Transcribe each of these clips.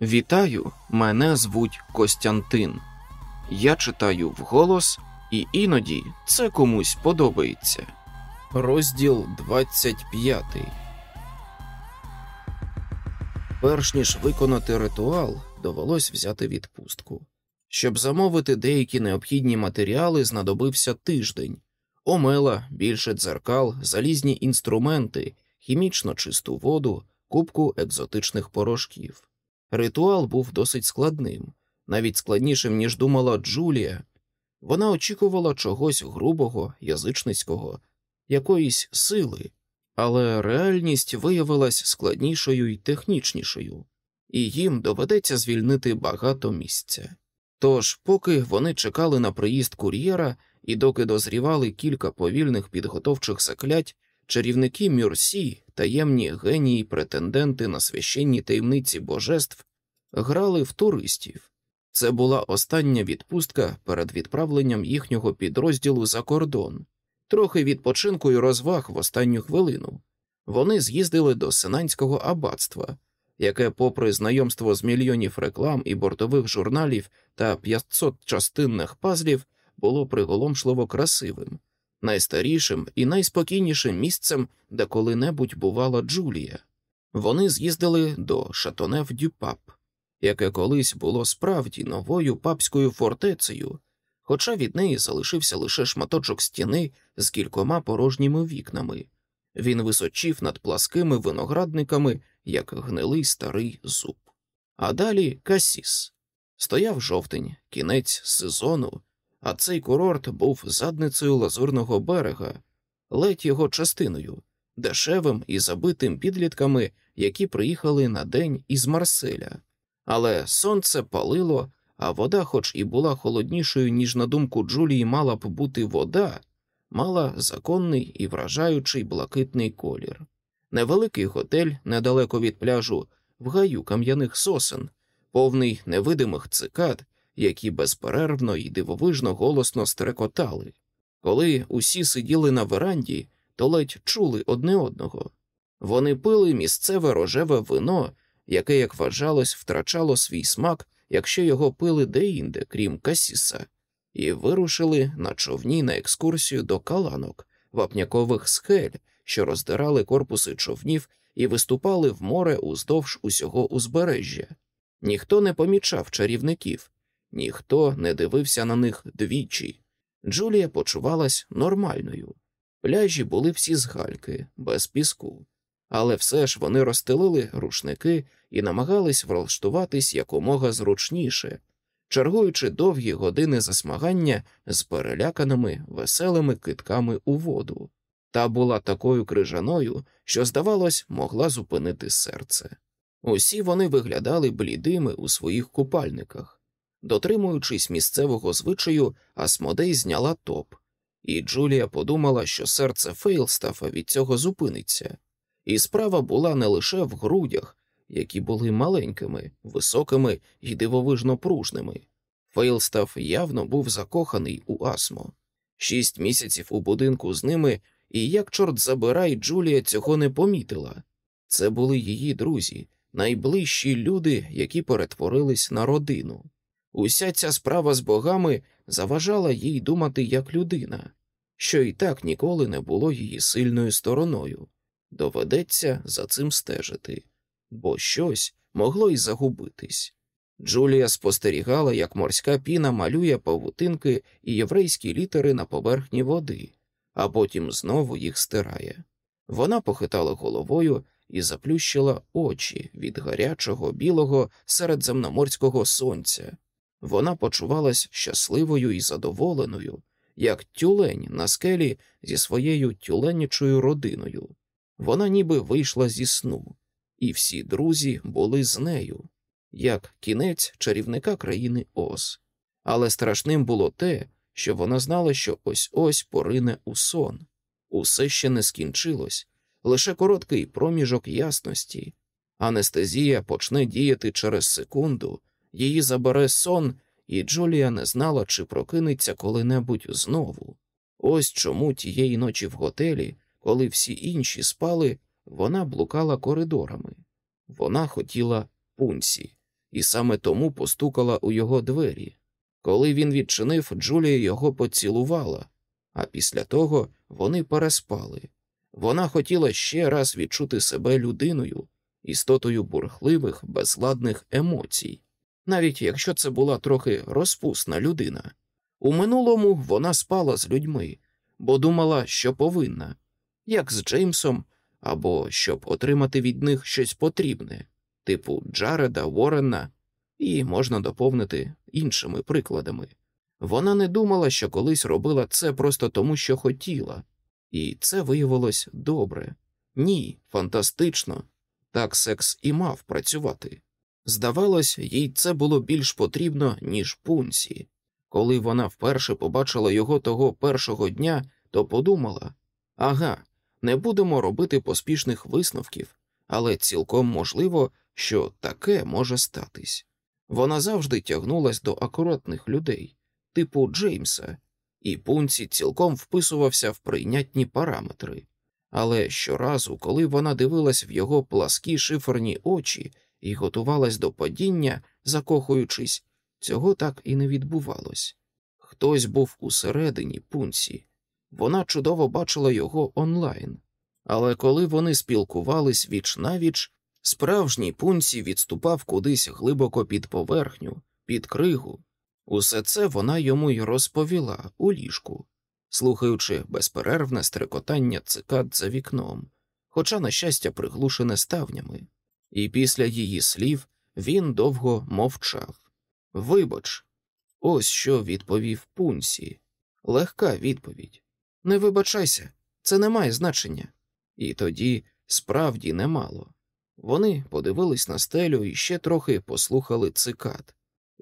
Вітаю, мене звуть Костянтин. Я читаю вголос, і іноді це комусь подобається. Розділ 25 Перш ніж виконати ритуал, довелось взяти відпустку. Щоб замовити деякі необхідні матеріали, знадобився тиждень омела, більше дзеркал, залізні інструменти, хімічно чисту воду, кубку екзотичних порошків. Ритуал був досить складним, навіть складнішим, ніж думала Джулія. Вона очікувала чогось грубого, язичницького, якоїсь сили, але реальність виявилась складнішою і технічнішою, і їм доведеться звільнити багато місця. Тож, поки вони чекали на приїзд кур'єра і доки дозрівали кілька повільних підготовчих заклять, чарівники Мюрсі, таємні генії, претенденти на священні таємниці божеств, грали в туристів. Це була остання відпустка перед відправленням їхнього підрозділу за кордон, трохи відпочинку і розваг в останню хвилину. Вони з'їздили до Синанського аббатства, яке, попри знайомство з мільйонів реклам і бортових журналів та 500 частинних пазлів, було приголомшливо красивим, найстарішим і найспокійнішим місцем, де коли-небудь бувала Джулія. Вони з'їздили до Шатонев Дюпап, яке колись було справді новою папською фортецею, хоча від неї залишився лише шматочок стіни з кількома порожніми вікнами. Він височив над пласкими виноградниками, як гнилий старий зуб. А далі Касіс. Стояв жовтень, кінець сезону, а цей курорт був задницею лазурного берега, ледь його частиною, дешевим і забитим підлітками, які приїхали на день із Марселя. Але сонце палило, а вода, хоч і була холоднішою, ніж на думку Джулії, мала б бути вода, мала законний і вражаючий блакитний колір. Невеликий готель недалеко від пляжу, в гаю кам'яних сосен, повний невидимих цикад, які безперервно і дивовижно голосно стрекотали. Коли усі сиділи на веранді, то ледь чули одне одного. Вони пили місцеве рожеве вино, яке, як вважалось, втрачало свій смак, якщо його пили деінде, крім Касіса, і вирушили на човні на екскурсію до каланок, вапнякових скель, що роздирали корпуси човнів і виступали в море уздовж усього узбережжя. Ніхто не помічав чарівників, ніхто не дивився на них двічі. Джулія почувалась нормальною. Пляжі були всі з гальки, без піску, але все ж вони розстелили рушники і намагались влаштуватись якомога зручніше, чергуючи довгі години засмагання з переляканими веселими китками у воду. Та була такою крижаною, що, здавалось, могла зупинити серце. Усі вони виглядали блідими у своїх купальниках. Дотримуючись місцевого звичаю, Асмодей зняла топ, і Джулія подумала, що серце Фейлстафа від цього зупиниться, і справа була не лише в грудях, які були маленькими, високими і дивовижно пружними. Фейлстаф явно був закоханий у Асмо. Шість місяців у будинку з ними, і як чорт забирай, Джулія цього не помітила. Це були її друзі, найближчі люди, які перетворились на родину. Уся ця справа з богами заважала їй думати як людина, що і так ніколи не було її сильною стороною. Доведеться за цим стежити, бо щось могло й загубитись. Джулія спостерігала, як морська піна малює павутинки і єврейські літери на поверхні води, а потім знову їх стирає. Вона похитала головою і заплющила очі від гарячого білого середземноморського сонця. Вона почувалась щасливою і задоволеною, як тюлень на скелі зі своєю тюленячою родиною. Вона ніби вийшла зі сну, і всі друзі були з нею, як кінець чарівника країни Оз. Але страшним було те, що вона знала, що ось ось порине у сон. Усе ще не скінчилось, лише короткий проміжок ясності. Анестезія почне діяти через секунду, її забере сон, і Джулія не знала, чи прокинеться коли-небудь знову. Ось чому тієї ночі в готелі, коли всі інші спали, вона блукала коридорами. Вона хотіла пунсі, і саме тому постукала у його двері. Коли він відчинив, Джулія його поцілувала, а після того вони переспали. Вона хотіла ще раз відчути себе людиною, істотою бурхливих, безладних емоцій, навіть якщо це була трохи розпусна людина. У минулому вона спала з людьми, бо думала, що повинна, як з Джеймсом, або щоб отримати від них щось потрібне, типу Джареда, Уоррена, і можна доповнити іншими прикладами. Вона не думала, що колись робила це просто тому, що хотіла, і це виявилось добре. Ні, фантастично. Так секс і мав працювати. Здавалось, їй це було більш потрібно, ніж пунсі. Коли вона вперше побачила його того першого дня, то подумала ага, не будемо робити поспішних висновків, але цілком можливо, що таке може статись. Вона завжди тягнулась до акуратних людей, типу Джеймса, і пунці цілком вписувався в прийнятні параметри. Але щоразу, коли вона дивилась в його пласкі шиферні очі і готувалась до падіння, закохуючись, цього так і не відбувалось. Хтось був усередині пунці, вона чудово бачила його онлайн, але коли вони спілкувались віч навіч, справжній пунці відступав кудись глибоко під поверхню, під кригу. Усе це вона йому й розповіла у ліжку, слухаючи безперервне стрекотання цикад за вікном, хоча, на щастя, приглушене ставнями, і після її слів він довго мовчав. Вибач, ось що відповів пунсі. Легка відповідь. Не вибачайся, це не має значення. І тоді справді немало. Вони подивились на стелю і ще трохи послухали цикад.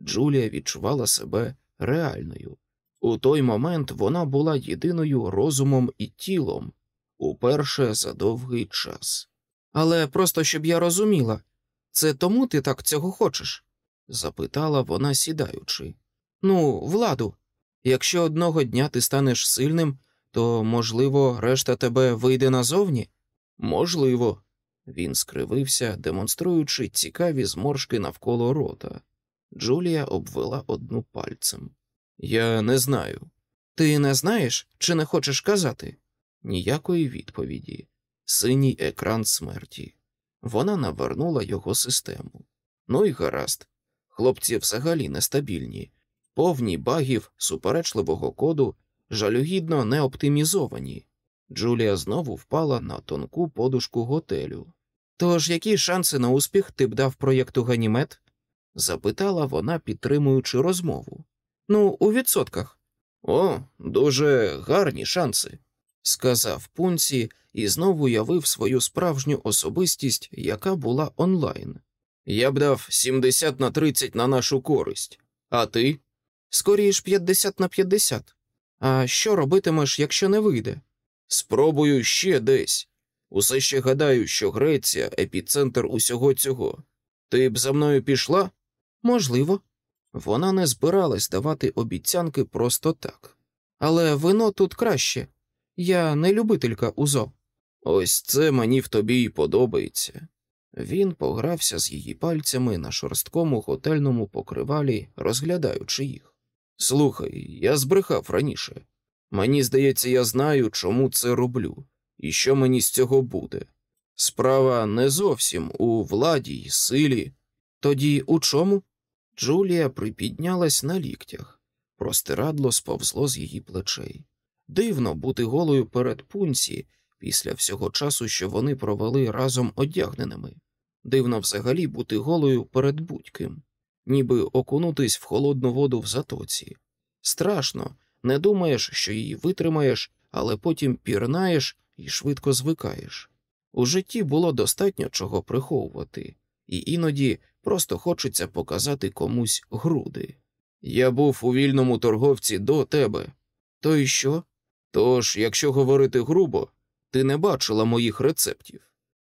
Джулія відчувала себе реальною. У той момент вона була єдиною розумом і тілом уперше за довгий час. Але просто щоб я розуміла, це тому ти так цього хочеш? запитала вона, сідаючи. Ну, владу, якщо одного дня ти станеш сильним, то, можливо, решта тебе вийде назовні? Можливо. Він скривився, демонструючи цікаві зморшки навколо рота. Джулія обвела одну пальцем. Я не знаю. Ти не знаєш чи не хочеш казати? Ніякої відповіді. Синій екран смерті. Вона навернула його систему. Ну і гаразд. Хлопці взагалі нестабільні, повні багів, суперечливого коду, жалюгідно не оптимізовані. Джулія знову впала на тонку подушку готелю. Тож які шанси на успіх ти б дав проєкту Ганімед? запитала вона, підтримуючи розмову. Ну, у відсотках. О, дуже гарні шанси, сказав пунці і знову явив свою справжню особистість, яка була онлайн. Я б дав 70 на 30 на нашу користь, а ти? Скоріш 50 на 50. А що робитимеш, якщо не вийде? Спробую ще десь. Усе ще гадаю, що Греція епіцентр усього цього. Ти б за мною пішла? Можливо. Вона не збиралась давати обіцянки просто так. Але вино тут краще. Я не любителька узо. Ось це мені в тобі й подобається. Він погрався з її пальцями на шорсткому готельному покривалі, розглядаючи їх. Слухай, я збрехав раніше. Мені здається, я знаю, чому це роблю, і що мені з цього буде. Справа не зовсім у владі й силі. Тоді у чому? Джулія припіднялась на ліктях, простирадло сповзло з її плечей. Дивно бути голою перед пунці після всього часу, що вони провели разом одягненими. Дивно взагалі бути голою перед будь-ким, ніби окунутись в холодну воду в затоці. Страшно, не думаєш, що її витримаєш, але потім пірнаєш і швидко звикаєш. У житті було достатньо чого приховувати, і іноді просто хочеться показати комусь груди. Я був у вільному торговці до тебе. То й що? Тож, якщо говорити грубо, ти не бачила моїх рецептів.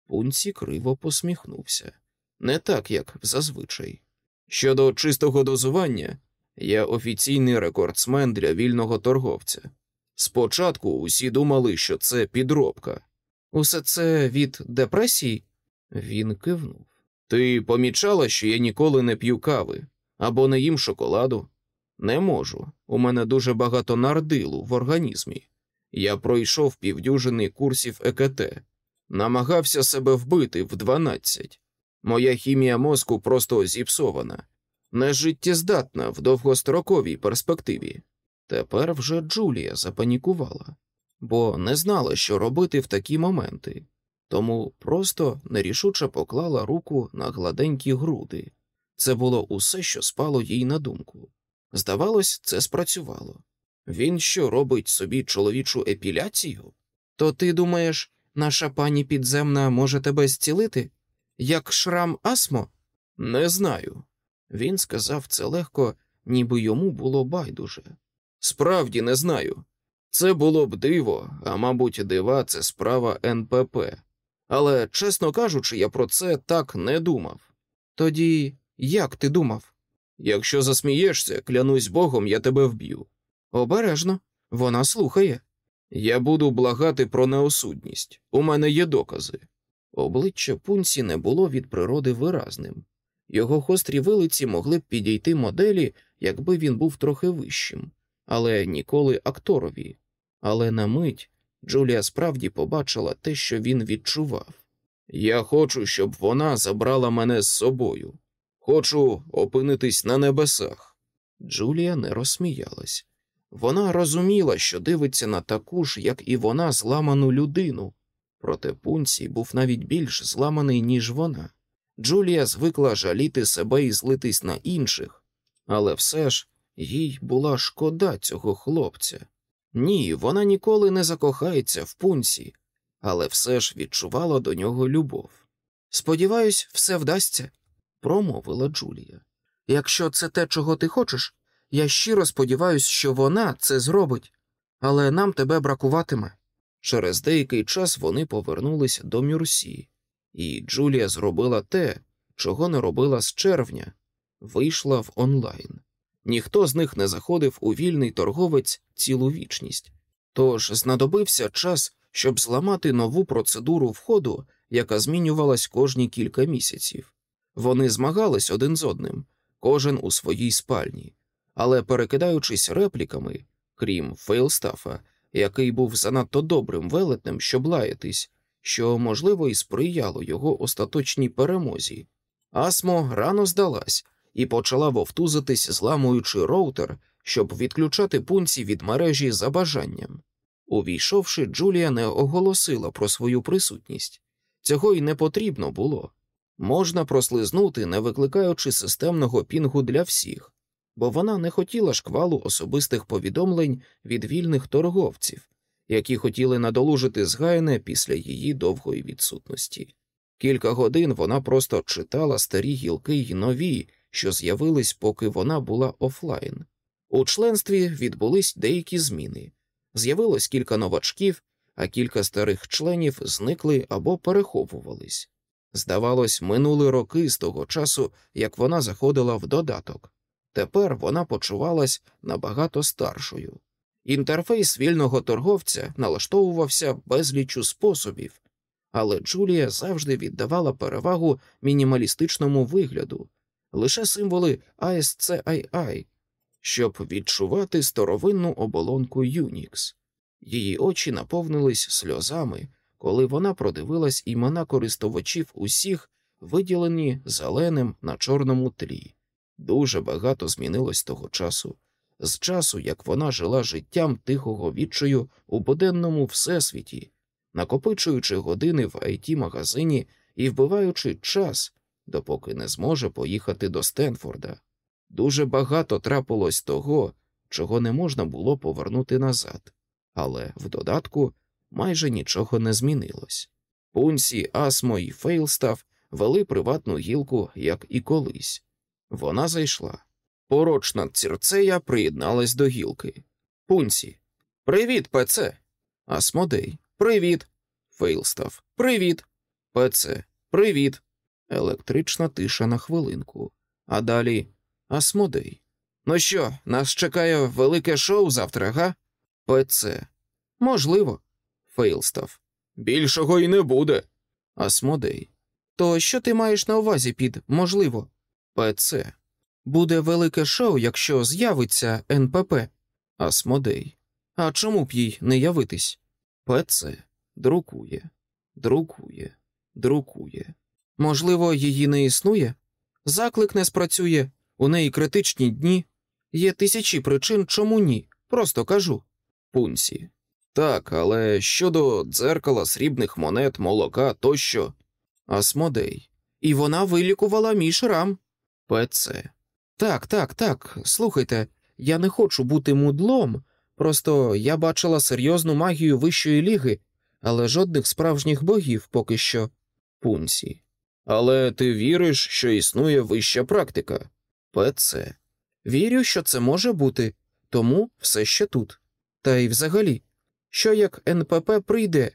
Пунці криво посміхнувся, не так, як зазвичай. Щодо чистого дозування, я офіційний рекордсмен для вільного торговця. Спочатку усі думали, що це підробка. Усе це від депресії? Він кивнув. Ти помічала, що я ніколи не п'ю кави або не їм шоколаду? Не можу. У мене дуже багато нардилу в організмі. Я пройшов півдюжини курсів ЕКТ, намагався себе вбити в 12. Моя хімія мозку просто зіпсована, нежиттєздатна в довгостроковій перспективі. Тепер вже Джулія запанікувала, бо не знала, що робити в такі моменти, тому просто нерішуче поклала руку на гладенькі груди. Це було усе, що спало їй на думку. Здавалось, це спрацювало. Він що робить собі чоловічу епіляцію? То ти думаєш, наша пані підземна може тебе зцілити? Як шрам Асмо? Не знаю. Він сказав це легко, ніби йому було байдуже. Справді не знаю. Це було б диво, а мабуть, дива це справа НПП. Але, чесно кажучи, я про це так не думав. Тоді як ти думав? Якщо засмієшся, клянусь богом, я тебе вб'ю. Обережно, вона слухає. Я буду благати про неосудність. У мене є докази. Обличчя пунці не було від природи виразним. Його гострі вилиці могли б підійти моделі, якби він був трохи вищим, але ніколи акторові. Але на мить Джулія справді побачила те, що він відчував. Я хочу, щоб вона забрала мене з собою. Хочу опинитись на небесах. Джулія не розсміялась. Вона розуміла, що дивиться на таку ж, як і вона, зламану людину, проте пунці був навіть більш зламаний, ніж вона. Джулія звикла жаліти себе і злитись на інших, але все ж їй була шкода цього хлопця. Ні, вона ніколи не закохається в пунці, але все ж відчувала до нього любов. Сподіваюсь, все вдасться, промовила Джулія. Якщо це те, чого ти хочеш, я щиро сподіваюся, що вона це зробить, але нам тебе бракуватиме. Через деякий час вони повернулись до Мюрсі, і Джулія зробила те, чого не робила з червня, вийшла в онлайн. Ніхто з них не заходив у вільний торговець цілу вічність, тож знадобився час, щоб зламати нову процедуру входу, яка змінювалась кожні кілька місяців. Вони змагались один з одним, кожен у своїй спальні, але перекидаючись репліками, крім Фейлстафа, який був занадто добрим велетнем, щоб лаятись, що, можливо, і сприяло його остаточній перемозі. Асмо рано здалась і почала вовтузитись, зламуючи роутер, щоб відключати пунці від мережі за бажанням. Увійшовши, Джулія не оголосила про свою присутність. Цього й не потрібно було. Можна прослизнути, не викликаючи системного пінгу для всіх, бо вона не хотіла шквалу особистих повідомлень від вільних торговців, які хотіли надолужити згайне після її довгої відсутності. Кілька годин вона просто читала старі гілки й нові, що з'явились, поки вона була офлайн. У членстві відбулись деякі зміни. З'явилось кілька новачків, а кілька старих членів зникли або переховувались. Здавалось, минули роки з того часу, як вона заходила в додаток. Тепер вона почувалась набагато старшою. Інтерфейс вільного торговця налаштовувався безлічу способів, але Джулія завжди віддавала перевагу мінімалістичному вигляду, лише символи ASCII, щоб відчувати старовинну оболонку Unix. Її очі наповнились сльозами, коли вона продивилась імена користувачів усіх, виділені зеленим на чорному тлі. Дуже багато змінилось того часу, з часу, як вона жила життям тихого відчаю у буденному всесвіті, накопичуючи години в it магазині і вбиваючи час, допоки не зможе поїхати до Стенфорда. Дуже багато трапилось того, чого не можна було повернути назад, але в додатку майже нічого не змінилось. Пунсі, Асмо і Фейлстав вели приватну гілку, як і колись. Вона зайшла. Порочна цірцея приєдналась до гілки. Пунсі. Привіт, ПЦ. Асмодей. Привіт. Фейлстав. Привіт. ПЦ. Привіт. Електрична тиша на хвилинку. А далі Асмодей. Ну що, нас чекає велике шоу завтра, га? ПЦ. Можливо. Фейлстав. Більшого й не буде. Асмодей. То що ти маєш на увазі під можливо? ПЦ. Буде велике шоу, якщо з'явиться НПП. Асмодей. А чому б їй не явитись? ПЦ друкує, друкує, друкує. Можливо, її не існує? Заклик не спрацює, у неї критичні дні. Є тисячі причин, чому ні. Просто кажу. Пунсі. Так, але щодо дзеркала, срібних монет, молока тощо. Асмодей. І вона вилікувала мій шрам. ПЦ. Так, так, так. Слухайте, я не хочу бути мудлом. Просто я бачила серйозну магію вищої ліги, але жодних справжніх богів поки що. Пунсі. Але ти віриш, що існує вища практика? ПЦ. Вірю, що це може бути, тому все ще тут. Та й взагалі, що як НПП прийде,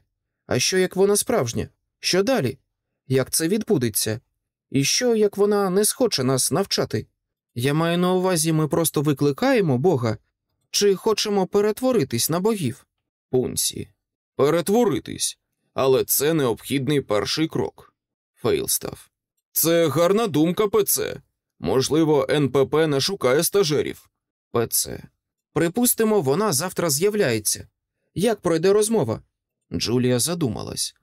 а що як вона справжня? Що далі? Як це відбудеться? І що як вона не схоче нас навчати? Я маю на увазі, ми просто викликаємо Бога, чи хочемо перетворитись на богів? Пунсі. Перетворитись. Але це необхідний перший крок. Фейлстав. Це гарна думка, ПЦ. Можливо, НПП не шукає стажерів. ПЦ. Припустимо, вона завтра з'являється. Як пройде розмова? Джулія задумалась.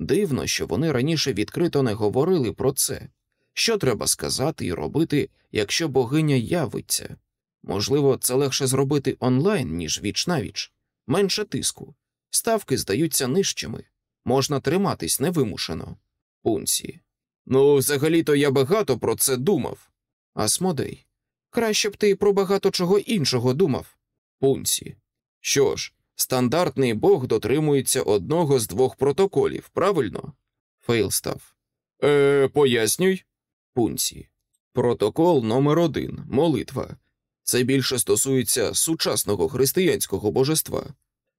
Дивно, що вони раніше відкрито не говорили про це. Що треба сказати і робити, якщо богиня явиться? Можливо, це легше зробити онлайн, ніж віч навіч. Менше тиску. Ставки здаються нижчими. Можна триматись невимушено. Пунсі. Ну, взагалі-то я багато про це думав. Асмодей. Краще б ти про багато чого іншого думав. Пунсі. Що ж, стандартний бог дотримується одного з двох протоколів, правильно? Фейлстав. Е, пояснюй. Пунсі. Протокол номер один молитва. Це більше стосується сучасного християнського божества.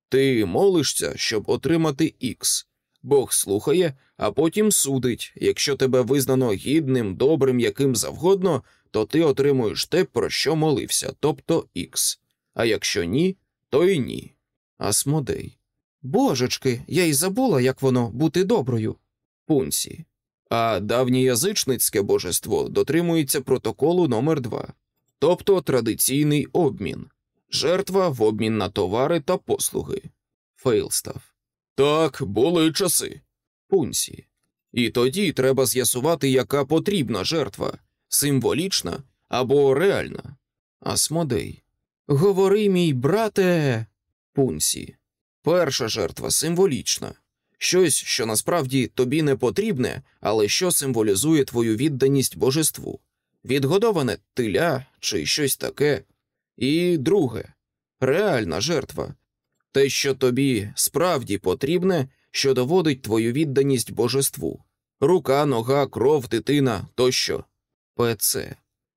Ти молишся, щоб отримати ікс. Бог слухає, а потім судить. Якщо тебе визнано гідним, добрим, яким завгодно, то ти отримуєш те, про що молився, тобто ікс. А якщо ні, то й ні. Асмодей. Божечки, я й забула, як воно бути доброю. Пунсі. А давньоязичницьке божество дотримується протоколу номер 2 тобто традиційний обмін, жертва в обмін на товари та послуги. Фейлстав. Так, були часи. Пунсі. І тоді треба з'ясувати, яка потрібна жертва символічна або реальна. Асмодей. Говори, мій брате. Пунсі. Перша жертва символічна. Щось, що насправді тобі не потрібне, але що символізує твою відданість божеству відгодоване тиля чи щось таке. І друге реальна жертва те, що тобі справді потрібне, що доводить твою відданість божеству рука, нога, кров, дитина тощо. ПЦ.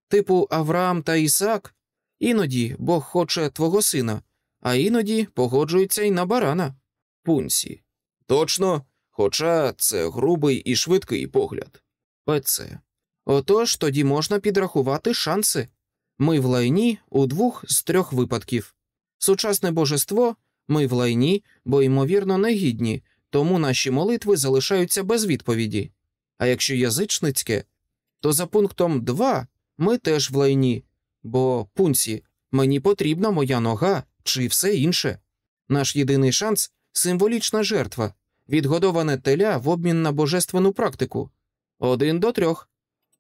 Типу Авраам та Ісаак. Іноді Бог хоче твого сина, а іноді погоджується й на барана. Пунсі. Точно, хоча це грубий і швидкий погляд. ПЦ. Отож тоді можна підрахувати шанси. Ми в лайні у двох з трьох випадків. Сучасне божество ми в лайні, бо, ймовірно, негідні, тому наші молитви залишаються без відповіді. А якщо язичницьке, то за пунктом 2 ми теж в лайні, бо в пункті мені потрібна моя нога чи все інше. Наш єдиний шанс символічна жертва, відгодоване теля в обмін на божественну практику. Один до трьох.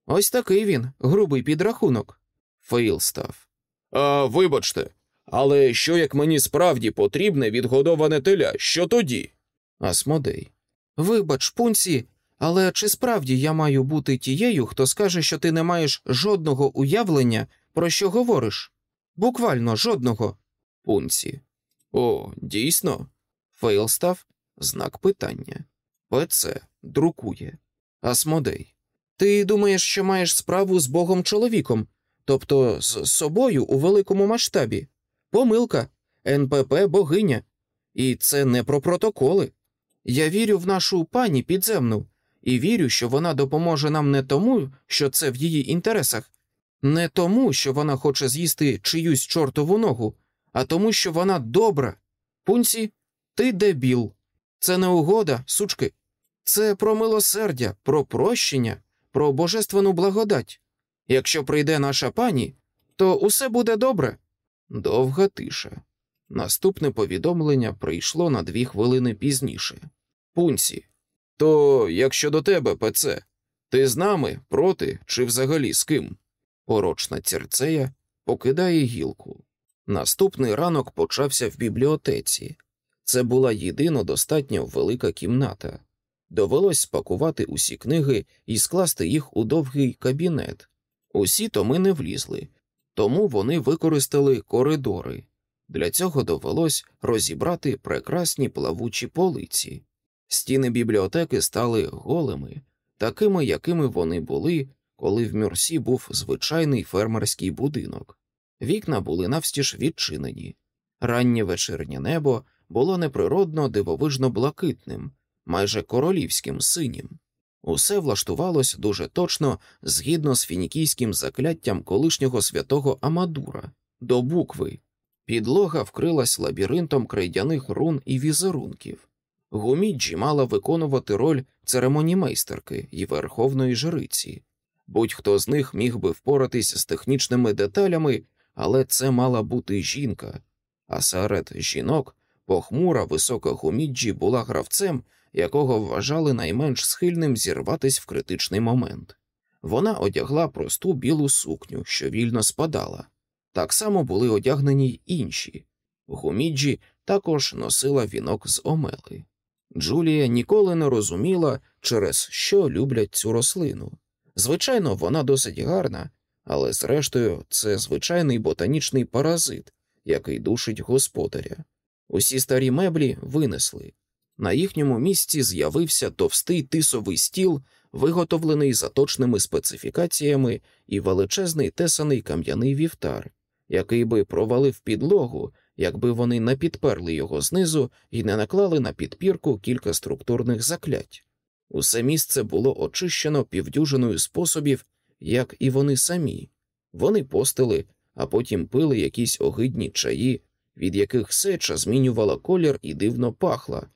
Ось такий він, грубий підрахунок. Фейлстаф. А вибачте, але що як мені справді потрібне відгодоване теля, що тоді? Асмодей. Вибач, пунці, але чи справді я маю бути тією, хто скаже, що ти не маєш жодного уявлення, про що говориш? Буквально жодного. Пунці. О, дійсно? Фейлстав знак питання. ПЦ друкує. Асмодей. Ти думаєш, що маєш справу з богом чоловіком, тобто з собою у великому масштабі. Помилка, НПП богиня. І це не про протоколи. Я вірю в нашу пані підземну і вірю, що вона допоможе нам не тому, що це в її інтересах, не тому, що вона хоче з'їсти чиюсь чортову ногу, а тому, що вона добра. Пунці, ти дебіл. Це не угода, сучки. Це про милосердя, про прощення, про божественну благодать. Якщо прийде наша пані, то усе буде добре. Довга тиша. Наступне повідомлення прийшло на дві хвилини пізніше. Пунсі. То як щодо тебе, ПЦ, ти з нами, проти чи взагалі з ким? Порочна церцея покидає гілку. Наступний ранок почався в бібліотеці. Це була єдино достатньо велика кімната. Довелось спакувати усі книги і скласти їх у довгий кабінет. Усі томи не влізли, тому вони використали коридори. Для цього довелось розібрати прекрасні плавучі полиці. Стіни бібліотеки стали голими, такими, якими вони були, коли в Мюрсі був звичайний фермерський будинок. Вікна були навстіж відчинені. Раннє вечірнє небо було неприродно дивовижно блакитним, майже королівським синім. Усе влаштувалось дуже точно згідно з фінікійським закляттям колишнього святого Амадура до букви. Підлога вкрилась лабіринтом крейдяних рун і візерунків. Гуміджі мала виконувати роль церемонімейстерки і верховної жриці. Будь-хто з них міг би впоратись з технічними деталями, але це мала бути жінка. А серед жінок похмура висока гуміджі була гравцем, якого вважали найменш схильним зірватись в критичний момент. Вона одягла просту білу сукню, що вільно спадала. Так само були одягнені й інші. Гуміджі також носила вінок з омели. Джулія ніколи не розуміла, через що люблять цю рослину. Звичайно, вона досить гарна, але зрештою це звичайний ботанічний паразит, який душить господаря. Усі старі меблі винесли. На їхньому місці з'явився товстий тисовий стіл, виготовлений за точними специфікаціями, і величезний тесаний кам'яний вівтар, який би провалив підлогу, якби вони не підперли його знизу і не наклали на підпірку кілька структурних заклять. Усе місце було очищено півдюжиною способів, як і вони самі. Вони постили, а потім пили якісь огидні чаї, від яких сеча змінювала колір і дивно пахла,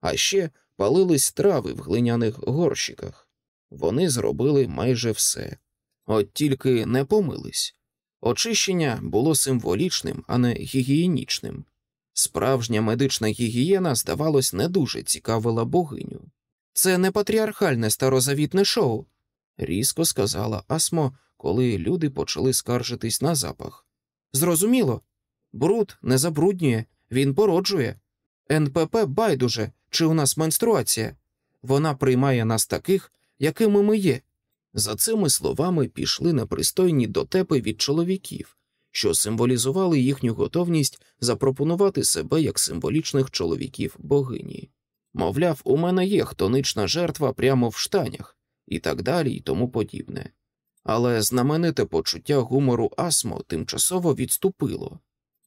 а ще палились трави в глиняних горщиках. Вони зробили майже все, от тільки не помились. Очищення було символічним, а не гігієнічним. Справжня медична гігієна, здавалось, не дуже цікавила богиню. Це не патріархальне старозавітне шоу, різко сказала Асмо, коли люди почали скаржитись на запах. Зрозуміло, бруд не забруднює, він породжує. НПП байдуже, чи у нас менструація. Вона приймає нас таких, якими ми є. За цими словами пішли непристойні дотепи від чоловіків, що символізували їхню готовність запропонувати себе як символічних чоловіків богині. Мовляв, у мене є хтонична жертва прямо в штанях, і так далі, і тому подібне. Але знамените почуття гумору Асмо тимчасово відступило,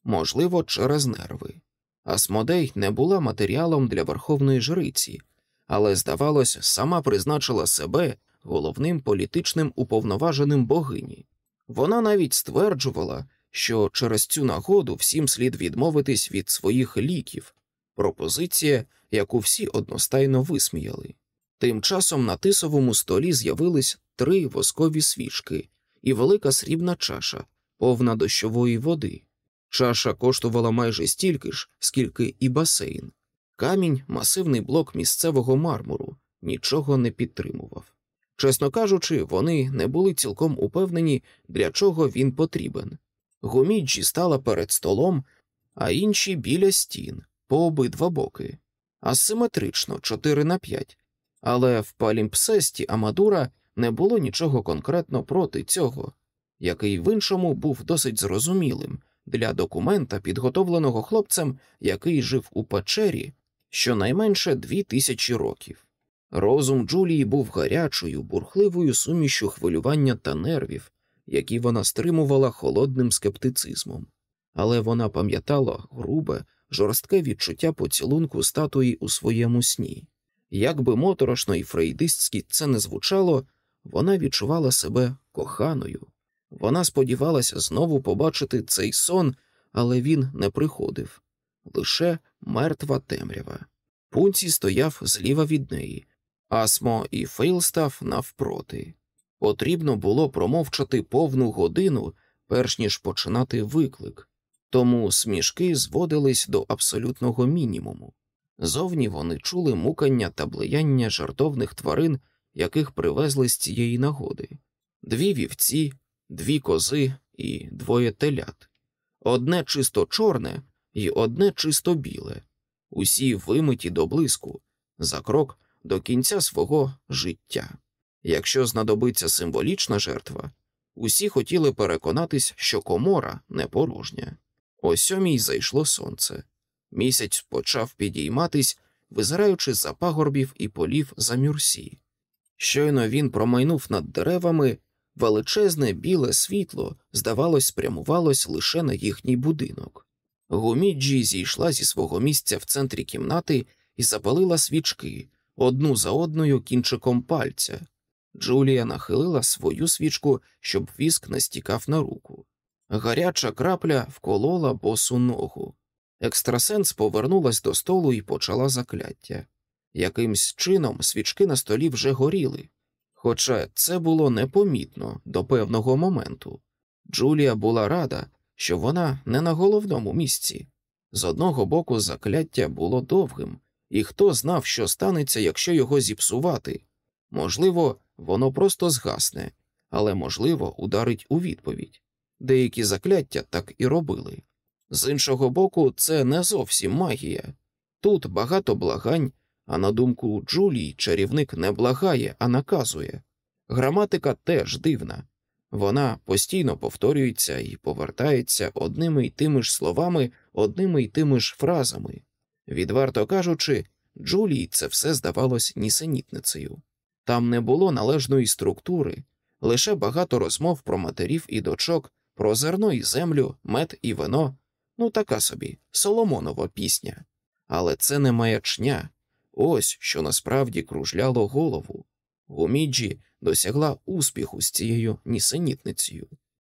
можливо, через нерви. Асмодей не була матеріалом для верховної жриці, але, здавалось, сама призначила себе головним політичним уповноваженим богині. Вона навіть стверджувала, що через цю нагоду всім слід відмовитись від своїх ліків, пропозиція, яку всі одностайно висміяли. Тим часом на тисовому столі з'явились три воскові свічки і велика срібна чаша, повна дощової води. Чаша коштувала майже стільки ж, скільки і басейн. Камінь, масивний блок місцевого мармуру, нічого не підтримував. Чесно кажучи, вони не були цілком упевнені, для чого він потрібен. Гоміджі стала перед столом, а інші біля стін, по обидва боки, асиметрично 4 на 5. Але в палімпсесті Амадура не було нічого конкретно проти цього, який в іншому був досить зрозумілим для документа, підготовленого хлопцем, який жив у печері щонайменше дві тисячі років. Розум Джулії був гарячою, бурхливою сумішю хвилювання та нервів, які вона стримувала холодним скептицизмом, але вона пам'ятала грубе, жорстке відчуття поцілунку статуї у своєму сні. Як би моторошно і фрейдистськи це не звучало, вона відчувала себе коханою. Вона сподівалася знову побачити цей сон, але він не приходив лише мертва темрява. Пунці стояв зліва від неї, Асмо і Фейлстаф навпроти. Потрібно було промовчати повну годину, перш ніж починати виклик, тому смішки зводились до абсолютного мінімуму. Зовні вони чули мукання та блияння жартовних тварин, яких привезли з цієї нагоди дві вівці, дві кози і двоє телят, одне чисто чорне і одне чисто біле, усі вимиті до блиску, за крок до кінця свого життя. Якщо знадобиться символічна жертва, усі хотіли переконатись, що комора не порожня. О сьомій зайшло сонце. Місяць почав підійматись, визираючи за пагорбів і полів за мюрсі. Щойно він промайнув над деревами, величезне біле світло, здавалось, спрямувалось лише на їхній будинок. Гуміджі зійшла зі свого місця в центрі кімнати і запалила свічки одну за одною кінчиком пальця. Джулія нахилила свою свічку, щоб віск не стікав на руку. Гаряча крапля вколола босу ногу. Екстрасенс повернулась до столу і почала закляття. Якимсь чином свічки на столі вже горіли, хоча це було непомітно до певного моменту. Джулія була рада, що вона не на головному місці. З одного боку, закляття було довгим, і хто знав, що станеться, якщо його зіпсувати. Можливо, воно просто згасне, але, можливо, ударить у відповідь. Деякі закляття так і робили. З іншого боку, це не зовсім магія. Тут багато благань, а на думку Джулії, чарівник не благає, а наказує. Граматика теж дивна. Вона постійно повторюється і повертається одними й тими ж словами, одними й тими ж фразами. Відверто кажучи, Джулії це все здавалось нісенітницею. Там не було належної структури, лише багато розмов про матерів і дочок, про зерно і землю, мед і вино, ну така собі Соломонова пісня. Але це не маячня, ось що насправді кружляло голову. Гуміджі досягла успіху з цією нісенітницею.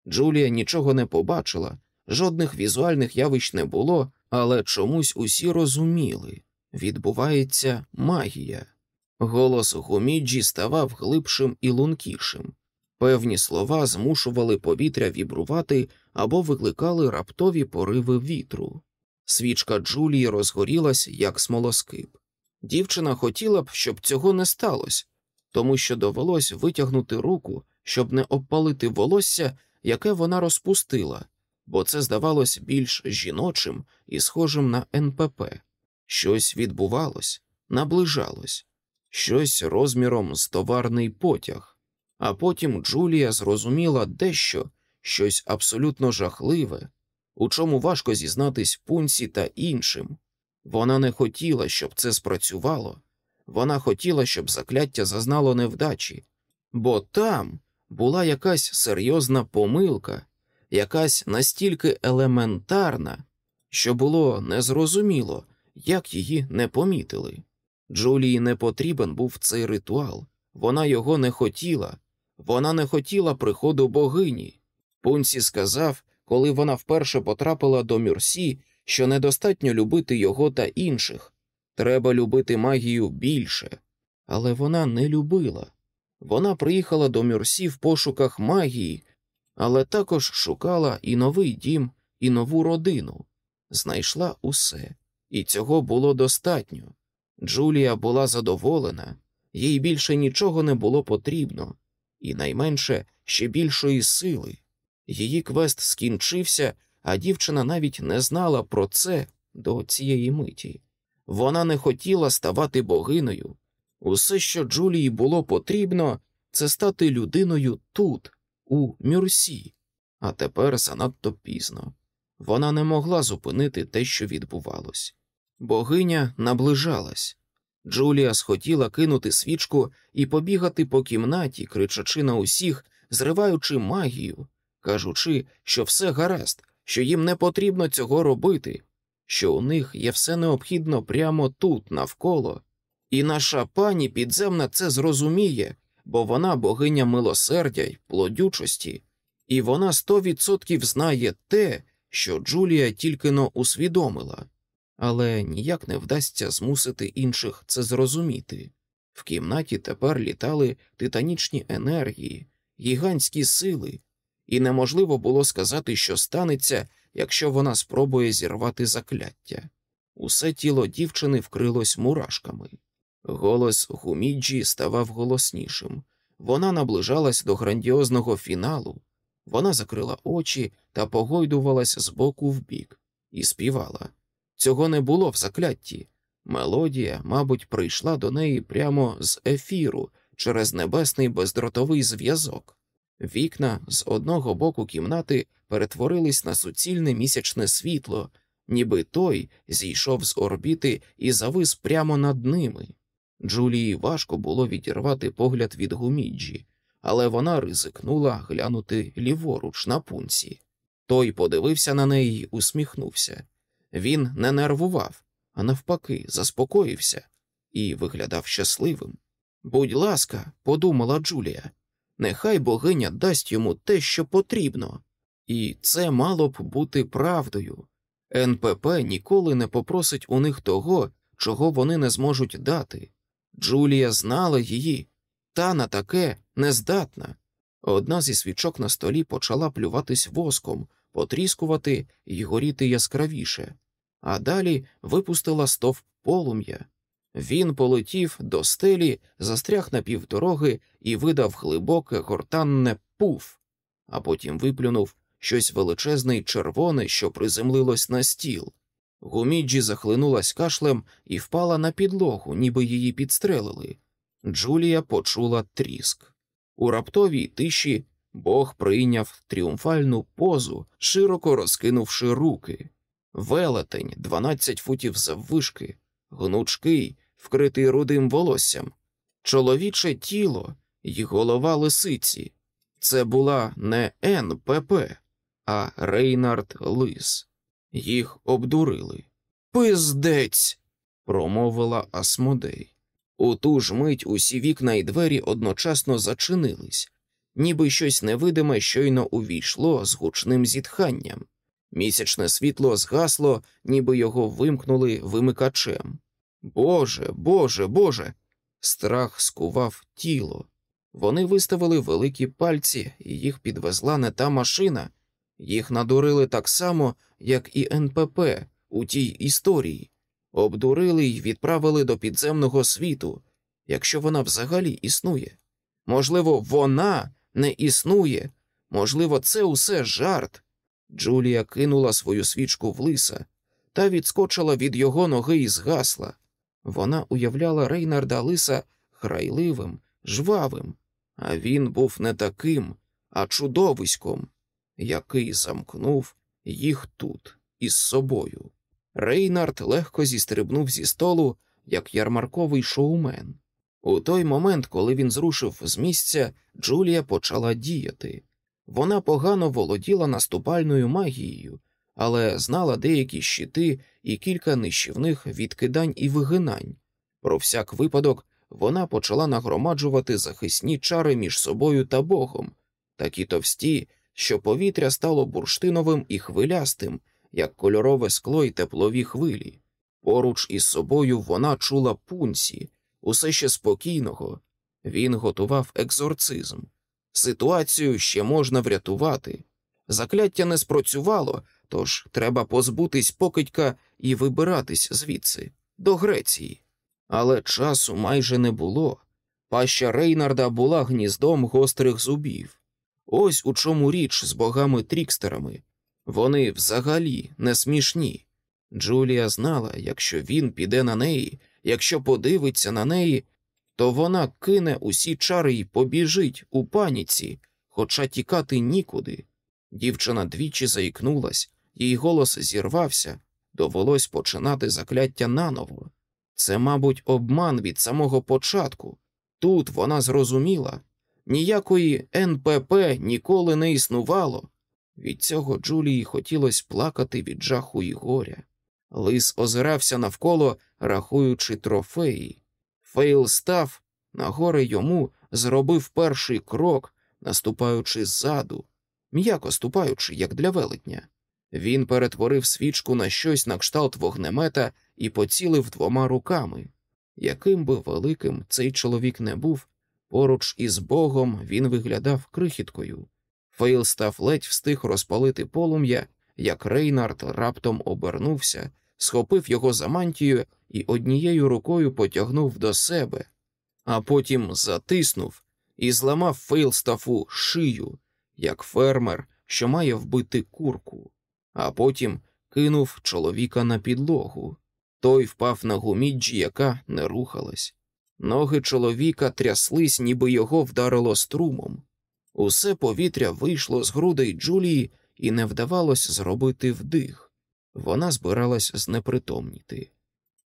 Джулія нічого не побачила, жодних візуальних явищ не було, але чомусь усі розуміли відбувається магія. Голос Гуміджі ставав глибшим і лункішим. Певні слова змушували повітря вібрувати або викликали раптові пориви вітру. Свічка Джулії розгорілась, як смолоскип. Дівчина хотіла б, щоб цього не сталося, тому що довелось витягнути руку, щоб не обпалити волосся, яке вона розпустила, бо це здавалось більш жіночим і схожим на НПП. Щось відбувалось, наближалось, щось розміром з товарний потяг, а потім Джулія зрозуміла дещо, щось абсолютно жахливе, у чому важко зізнатись пунці та іншим. Вона не хотіла, щоб це спрацювало, вона хотіла, щоб закляття зазнало невдачі, бо там була якась серйозна помилка, якась настільки елементарна, що було незрозуміло, як її не помітили. Джулії не потрібен був цей ритуал, вона його не хотіла, вона не хотіла приходу богині. Пунсі сказав, коли вона вперше потрапила до Мюрсі, що недостатньо любити його та інших, треба любити магію більше. Але вона не любила. Вона приїхала до Мюрсі в пошуках магії, але також шукала і новий дім, і нову родину, знайшла усе, і цього було достатньо. Джулія була задоволена, їй більше нічого не було потрібно, і найменше ще більшої сили. Її квест скінчився, а дівчина навіть не знала про це до цієї миті. Вона не хотіла ставати богиною. Усе, що Джулії було потрібно, це стати людиною тут, у Мюрсі, а тепер занадто пізно. Вона не могла зупинити те, що відбувалось. Богиня наближалась. Джулія схотіла кинути свічку і побігати по кімнаті, кричачи на усіх, зриваючи магію, кажучи, що все гаразд, що їм не потрібно цього робити, що у них є все необхідно прямо тут, навколо, і наша пані підземна це зрозуміє, бо вона богиня милосердя й плодючості, і вона сто відсотків знає те, що Джулія тільки но усвідомила, але ніяк не вдасться змусити інших це зрозуміти. В кімнаті тепер літали титанічні енергії, гігантські сили, і неможливо було сказати, що станеться, якщо вона спробує зірвати закляття. Усе тіло дівчини вкрилось мурашками. Голос Гуміджі ставав голоснішим. Вона наближалась до грандіозного фіналу. Вона закрила очі та погойдувалась з боку в бік і співала. Цього не було в заклятті. Мелодія, мабуть, прийшла до неї прямо з ефіру через небесний бездротовий зв'язок. Вікна з одного боку кімнати перетворились на суцільне місячне світло, ніби той зійшов з орбіти і завис прямо над ними. Джулії важко було відірвати погляд від гуміджі, але вона ризикнула глянути ліворуч на пунці. Той подивився на неї й усміхнувся. Він не нервував, а навпаки, заспокоївся і виглядав щасливим. Будь ласка, подумала Джулія, нехай богиня дасть йому те, що потрібно, і це мало б бути правдою. НПП ніколи не попросить у них того, чого вони не зможуть дати. Джулія знала її, та на таке нездатна. Одна зі свічок на столі почала плюватись воском, потріскувати і горіти яскравіше, а далі випустила стовп полум'я. Він полетів до стелі, застряг на півдороги і видав глибоке гортанне пуф, а потім виплюнув щось величезне й червоне, що приземлилось на стіл. Гуміджі захлинулась кашлем і впала на підлогу, ніби її підстрелили. Джулія почула тріск. У раптовій тиші Бог прийняв тріумфальну позу, широко розкинувши руки. Велетень, дванадцять футів заввишки, гнучкий, вкритий рудим волоссям, чоловіче тіло й голова лисиці. Це була не НПП, а Рейнард Лис. Їх обдурили. Пиздець. промовила Асмодей. У ту ж мить усі вікна й двері одночасно зачинились, ніби щось невидиме щойно увійшло з гучним зітханням. Місячне світло згасло, ніби його вимкнули вимикачем. Боже, Боже, Боже. Страх скував тіло. Вони виставили великі пальці, і їх підвезла не та машина. Їх надурили так само, як і НПП у тій історії, обдурили й відправили до підземного світу, якщо вона взагалі існує. Можливо, вона не існує, можливо, це усе жарт. Джулія кинула свою свічку в лиса та відскочила від його ноги і згасла. Вона уявляла Рейнарда Лиса храйливим, жвавим, а він був не таким, а чудовиськом, який замкнув їх тут із собою. Рейнард легко зістрибнув зі столу, як ярмарковий шоумен. У той момент, коли він зрушив з місця, Джулія почала діяти. Вона погано володіла наступальною магією, але знала деякі щити і кілька нищівних відкидань і вигинань. Про всяк випадок вона почала нагромаджувати захисні чари між собою та Богом, такі товсті, що повітря стало бурштиновим і хвилястим, як кольорове скло й теплові хвилі. Поруч із собою вона чула пунсі, усе ще спокійного. Він готував екзорцизм. Ситуацію ще можна врятувати. Закляття не спрацювало, тож треба позбутись покидька і вибиратись звідси, до Греції. Але часу майже не було. Паща Рейнарда була гніздом гострих зубів. Ось у чому річ з богами трікстерами. Вони взагалі не смішні. Джулія знала, якщо він піде на неї, якщо подивиться на неї, то вона кине усі чари й побіжить у паніці, хоча тікати нікуди. Дівчина двічі заікнулась, її голос зірвався, довелось починати закляття наново. Це, мабуть, обман від самого початку. Тут вона зрозуміла ніякої НПП ніколи не існувало. Від цього Джулії хотілося плакати від жаху і горя. Лис озирався навколо, рахуючи трофеї. Фейлстаф на йому зробив перший крок, наступаючи ззаду, м'яко ступаючи, як для велетня. Він перетворив свічку на щось на кшталт вогнемета і поцілив двома руками. Яким би великим цей чоловік не був, поруч із Богом він виглядав крихіткою. Фейлстаф ледь встиг розпалити полум'я, як Рейнард раптом обернувся, схопив його за мантію і однією рукою потягнув до себе, а потім затиснув і зламав Фейлстафу шию, як фермер, що має вбити курку, а потім кинув чоловіка на підлогу. Той впав на гуміджі, яка не рухалась. Ноги чоловіка тряслись, ніби його вдарило струмом. Усе повітря вийшло з грудей Джулії і не вдавалось зробити вдих. Вона збиралась знепритомніти.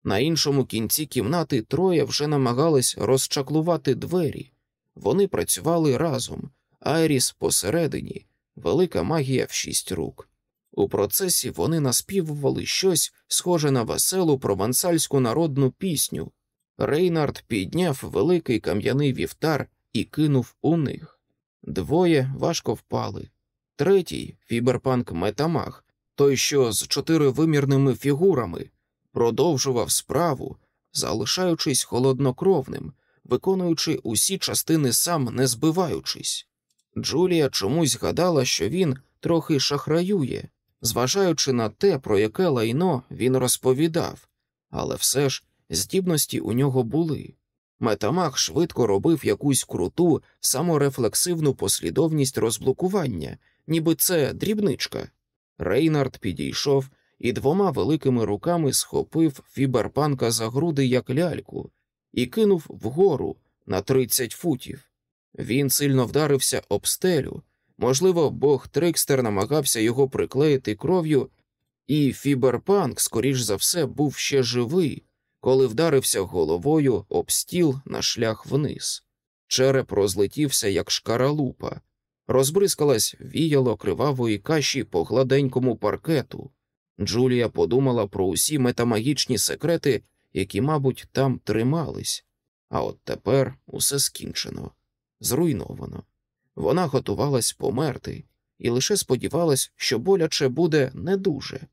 На іншому кінці кімнати троє вже намагались розчаклувати двері. Вони працювали разом, Айріс посередині, велика магія в шість рук. У процесі вони наспівували щось схоже на веселу провансальську народну пісню. Рейнард підняв великий кам'яний вівтар і кинув у них. Двоє важко впали. Третій фіберпанк Метамах, той, що з чотиривимірними фігурами, продовжував справу, залишаючись холоднокровним, виконуючи усі частини сам не збиваючись. Джулія чомусь гадала, що він трохи шахраює, зважаючи на те, про яке лайно він розповідав, але все ж здібності у нього були. Метамах швидко робив якусь круту, саморефлексивну послідовність розблокування, ніби це дрібничка. Рейнард підійшов і двома великими руками схопив фіберпанка за груди як ляльку і кинув вгору на 30 футів. Він сильно вдарився об стелю, можливо, бог Трикстер намагався його приклеїти кров'ю, і фіберпанк, скоріш за все, був ще живий, коли вдарився головою об стіл на шлях вниз. Череп розлетівся, як шкаралупа, розбризкалась віяло кривавої каші по гладенькому паркету. Джулія подумала про усі метамагічні секрети, які, мабуть, там тримались, а от тепер усе скінчено, зруйновано. Вона готувалась померти і лише сподівалась, що боляче буде не дуже.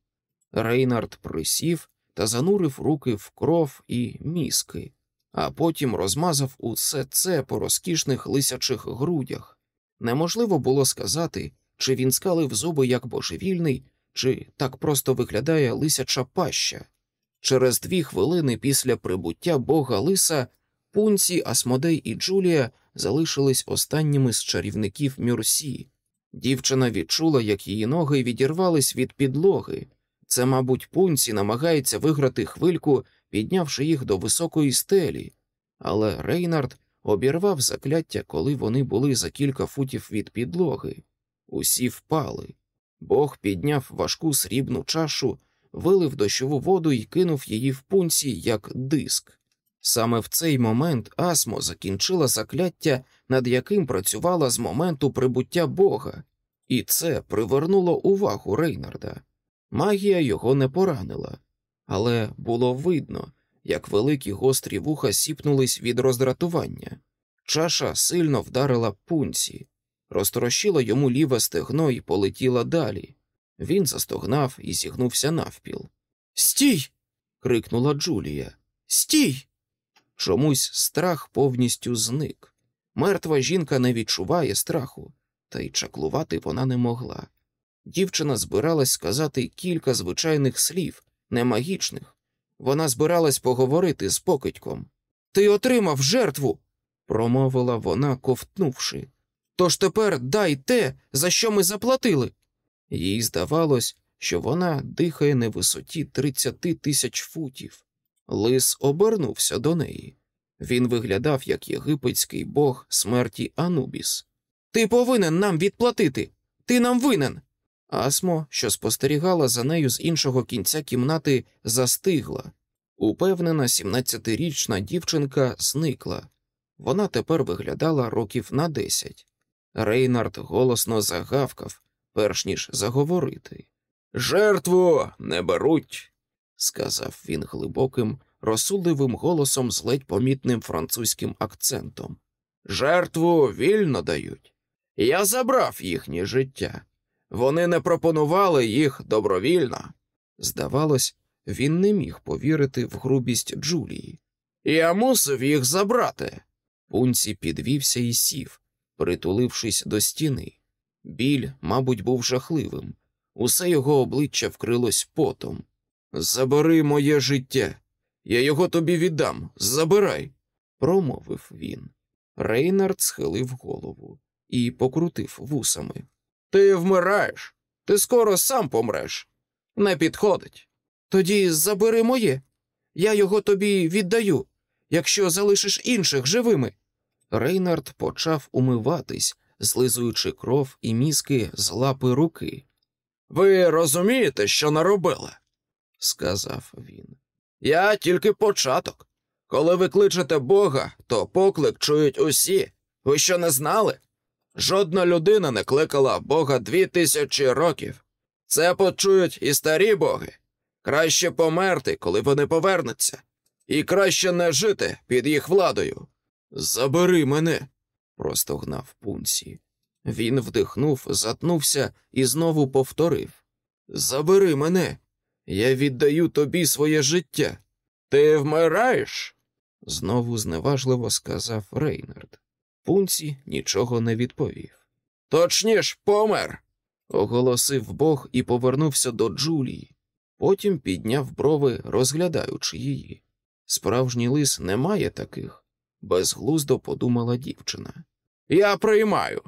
Рейнард присів та занурив руки в кров і мізки, а потім розмазав усе це по розкішних лисячих грудях. Неможливо було сказати, чи він скалив зуби як божевільний, чи так просто виглядає лисяча паща. Через дві хвилини після прибуття бога лиса пунці, Асмодей і Джулія залишились останніми з чарівників Мюрсі. Дівчина відчула, як її ноги відірвались від підлоги. Це, мабуть, пунці намагається виграти хвильку, піднявши їх до високої стелі, але Рейнард обірвав закляття, коли вони були за кілька футів від підлоги. Усі впали. Бог підняв важку срібну чашу, вилив дощову воду і кинув її в пунці як диск. Саме в цей момент Асмо закінчила закляття, над яким працювала з моменту прибуття Бога, і це привернуло увагу Рейнарда. Магія його не поранила, але було видно, як великі гострі вуха сіпнулись від роздратування. Чаша сильно вдарила пунці, розтрощила йому ліве стегно і полетіла далі. Він застогнав і зігнувся навпіл. Стій. крикнула Джулія. Стій. Чомусь страх повністю зник. Мертва жінка не відчуває страху, та й чаклувати вона не могла. Дівчина збиралась сказати кілька звичайних слів, не магічних. Вона збиралась поговорити з покидьком. Ти отримав жертву, промовила вона, ковтнувши. Тож тепер дай те, за що ми заплатили. Їй здавалось, що вона дихає на висоті тридцяти тисяч футів. Лис обернувся до неї. Він виглядав як єгипетський бог смерті Анубіс. Ти повинен нам відплатити. Ти нам винен. Асмо, що спостерігала за нею з іншого кінця кімнати, застигла. Упевнена, 17-річна дівчинка зникла. Вона тепер виглядала років на десять. Рейнард голосно загавкав, перш ніж заговорити. Жертву не беруть, сказав він глибоким, розсудливим голосом з ледь помітним французьким акцентом. Жертву вільно дають. Я забрав їхнє життя. Вони не пропонували їх добровільно. Здавалось, він не міг повірити в грубість Джулії. Я мусив їх забрати. Пунці підвівся і сів, притулившись до стіни. Біль, мабуть, був жахливим. Усе його обличчя вкрилось потом. Забери моє життя, я його тобі віддам. Забирай, промовив він. Рейнард схилив голову і покрутив вусами. Ти вмираєш, ти скоро сам помреш. Не підходить. Тоді забери моє. Я його тобі віддаю, якщо залишиш інших живими. Рейнард почав умиватись, злизуючи кров і мізки з лапи руки. Ви розумієте, що наробили? сказав він. Я тільки початок. Коли ви кличете Бога, то поклик чують усі. Ви що не знали? Жодна людина не кликала Бога дві тисячі років. Це почують і старі боги. Краще померти, коли вони повернуться, і краще не жити під їх владою. Забери мене, простогнав пунсі. Він вдихнув, затнувся і знову повторив Забери мене, я віддаю тобі своє життя. Ти вмираєш? знову зневажливо сказав Рейнард. Пунці нічого не відповів. Точніш, помер, оголосив Бог і повернувся до Джулії. Потім підняв брови, розглядаючи її. Справжній лис немає таких, безглуздо подумала дівчина. Я приймаю,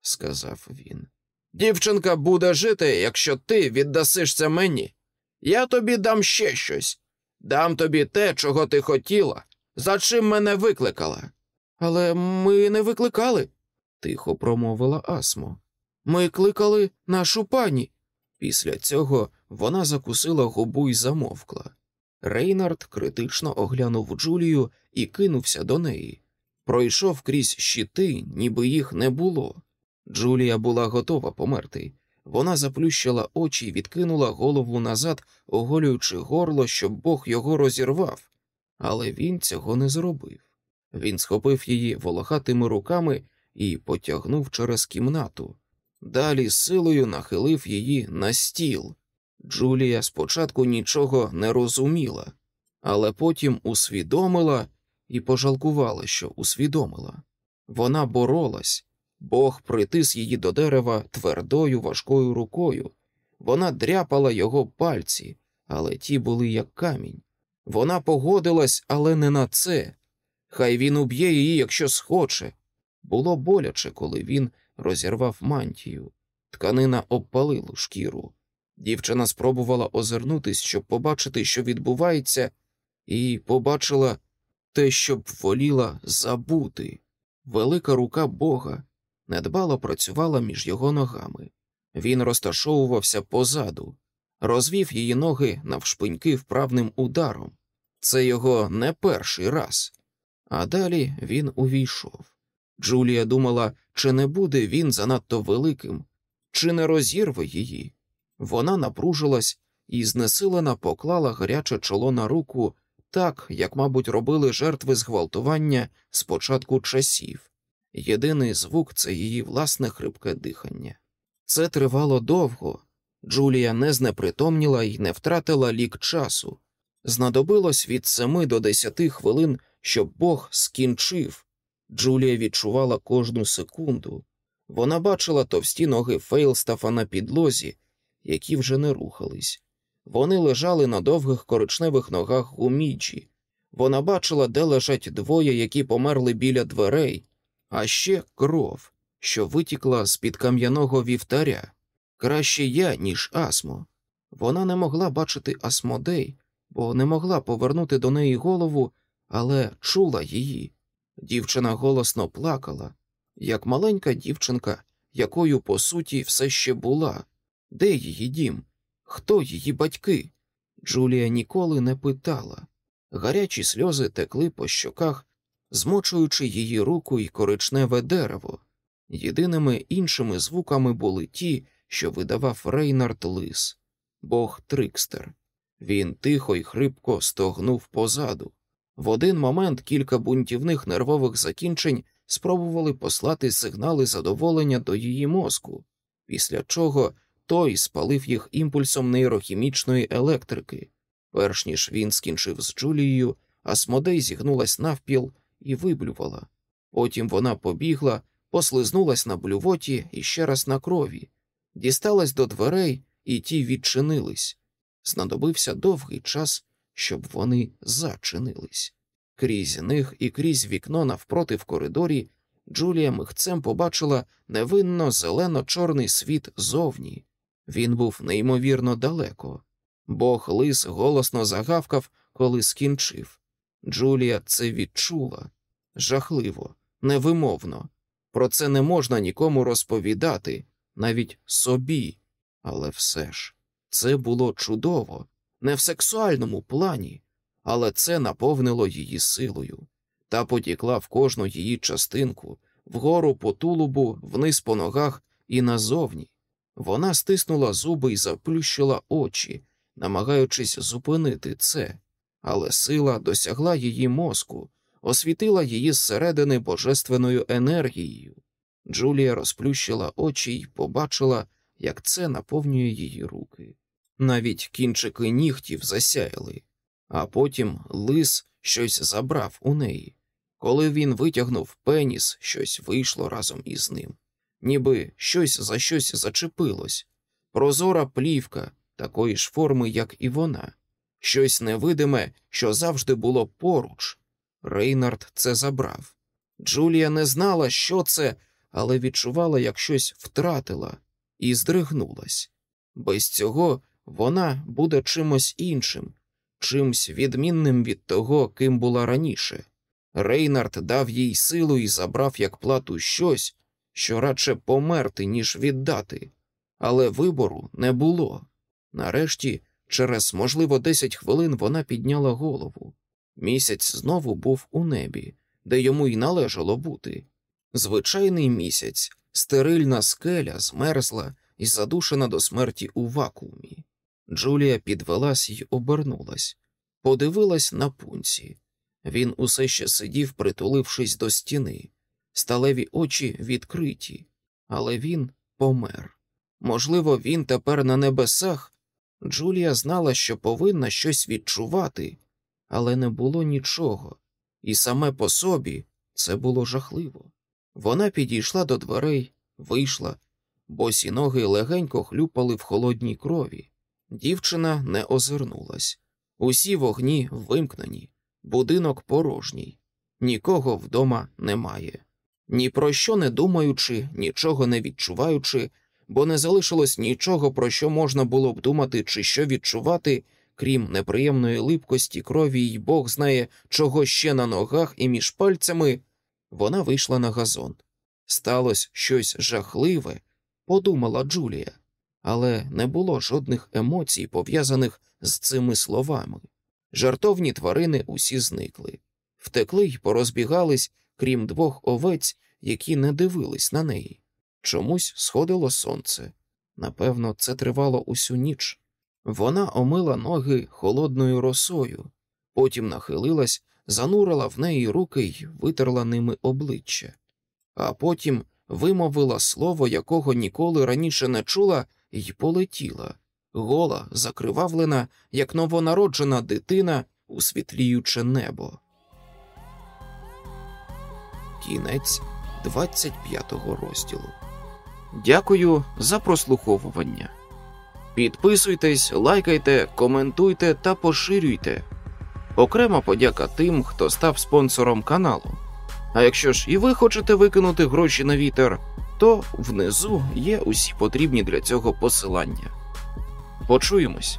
сказав він. Дівчинка буде жити, якщо ти віддасишся мені. Я тобі дам ще щось, дам тобі те, чого ти хотіла, за чим мене викликала. Але ми не викликали, тихо промовила Асмо. Ми кликали нашу пані. Після цього вона закусила губу й замовкла. Рейнард критично оглянув Джулію і кинувся до неї. Пройшов крізь щити, ніби їх не було. Джулія була готова померти. Вона заплющила очі і відкинула голову назад, оголюючи горло, щоб Бог його розірвав, але він цього не зробив. Він схопив її волохатими руками і потягнув через кімнату. Далі силою нахилив її на стіл. Джулія спочатку нічого не розуміла, але потім усвідомила і пожалкувала, що усвідомила. Вона боролась, Бог притис її до дерева твердою важкою рукою. Вона дряпала його пальці, але ті були як камінь. Вона погодилась, але не на це. Хай він уб'є її, якщо схоче. Було боляче, коли він розірвав мантію. Тканина обпалила шкіру. Дівчина спробувала озирнутись, щоб побачити, що відбувається, і побачила те, що б воліла забути. Велика рука Бога недбало працювала між його ногами. Він розташовувався позаду, розвів її ноги навшпиньки вправним ударом. Це його не перший раз. А далі він увійшов. Джулія думала, чи не буде він занадто великим, чи не розірве її. Вона напружилась і знесилена поклала гаряче чоло на руку так, як, мабуть, робили жертви зґвалтування з початку часів. Єдиний звук це її власне хрипке дихання. Це тривало довго. Джулія не знепритомніла і не втратила лік часу. Знадобилось від семи до десяти хвилин, щоб Бог скінчив. Джулія відчувала кожну секунду. Вона бачила товсті ноги Фейлстафа на підлозі, які вже не рухались. Вони лежали на довгих коричневих ногах гуміджі. Вона бачила, де лежать двоє, які померли біля дверей, а ще кров, що витікла з під кам'яного вівтаря. Краще я, ніж Асмо. Вона не могла бачити Асмодей, бо не могла повернути до неї голову, але чула її. Дівчина голосно плакала, як маленька дівчинка, якою по суті все ще була. Де її дім? Хто її батьки? Джулія ніколи не питала. Гарячі сльози текли по щоках, змочуючи її руку і коричневе дерево. Єдиними іншими звуками були ті, що видавав Рейнард Лис, бог Трикстер. Він тихо й хрипко стогнув позаду. В один момент кілька бунтівних нервових закінчень спробували послати сигнали задоволення до її мозку, після чого той спалив їх імпульсом нейрохімічної електрики. Перш ніж він скінчив з Джулією, Асмодей зігнулась навпіл і виблювала. Потім вона побігла, послизнулась на блювоті і ще раз на крові, дісталась до дверей, і ті відчинились. Знадобився довгий час, щоб вони зачинились. Крізь них і крізь вікно навпроти в коридорі Джулія михцем побачила невинно зелено-чорний світ зовні. Він був неймовірно далеко. Бог лис голосно загавкав, коли скінчив. Джулія це відчула жахливо, невимовно. Про це не можна нікому розповідати, навіть собі. Але все ж це було чудово, не в сексуальному плані, але це наповнило її силою та потікла в кожну її частинку, вгору по тулубу, вниз по ногах і назовні. Вона стиснула зуби і заплющила очі, намагаючись зупинити це, але сила досягла її мозку, освітила її зсередини божественною енергією. Джулія розплющила очі й побачила, як це наповнює її руки. Навіть кінчики нігтів засяяли, а потім лис щось забрав у неї. Коли він витягнув пеніс, щось вийшло разом із ним, ніби щось за щось зачепилось, прозора плівка такої ж форми, як і вона, щось невидиме, що завжди було поруч. Рейнард це забрав. Джулія не знала, що це, але відчувала, як щось втратила, і здригнулась. Без цього вона буде чимось іншим, чимсь відмінним від того, ким була раніше. Рейнард дав їй силу і забрав як плату щось, що радше померти, ніж віддати, але вибору не було. Нарешті, через, можливо, десять хвилин вона підняла голову. Місяць знову був у небі, де йому й належало бути. Звичайний місяць, стерильна скеля змерзла і задушена до смерті у вакуумі. Джулія підвелась й обернулась, подивилась на пунці. Він усе ще сидів, притулившись до стіни, сталеві очі відкриті, але він помер. Можливо, він тепер на небесах. Джулія знала, що повинна щось відчувати, але не було нічого, і саме по собі це було жахливо. Вона підійшла до дверей, вийшла, босі ноги легенько хлюпали в холодній крові. Дівчина не озирнулась. Усі вогні вимкнені, будинок порожній, нікого вдома немає. Ні про що не думаючи, нічого не відчуваючи, бо не залишилось нічого, про що можна було б думати чи що відчувати, крім неприємної липкості крові, й Бог знає, чого ще на ногах і між пальцями, вона вийшла на газон. Сталося щось жахливе, подумала Джулія, але не було жодних емоцій, пов'язаних з цими словами. Жартовні тварини усі зникли, втекли й порозбігались, крім двох овець, які не дивились на неї. Чомусь сходило сонце. Напевно, це тривало усю ніч. Вона омила ноги холодною росою, потім нахилилась, занурила в неї руки й витерла ними обличчя, а потім вимовила слово, якого ніколи раніше не чула, й полетіла, гола, закривавлена, як новонароджена дитина, усвітліюче небо. Кінець 25 розділу. Дякую за прослуховування. Підписуйтесь, лайкайте, коментуйте та поширюйте. Окрема подяка тим, хто став спонсором каналу. А якщо ж і ви хочете викинути гроші на вітер, то внизу є усі потрібні для цього посилання. Почуємось.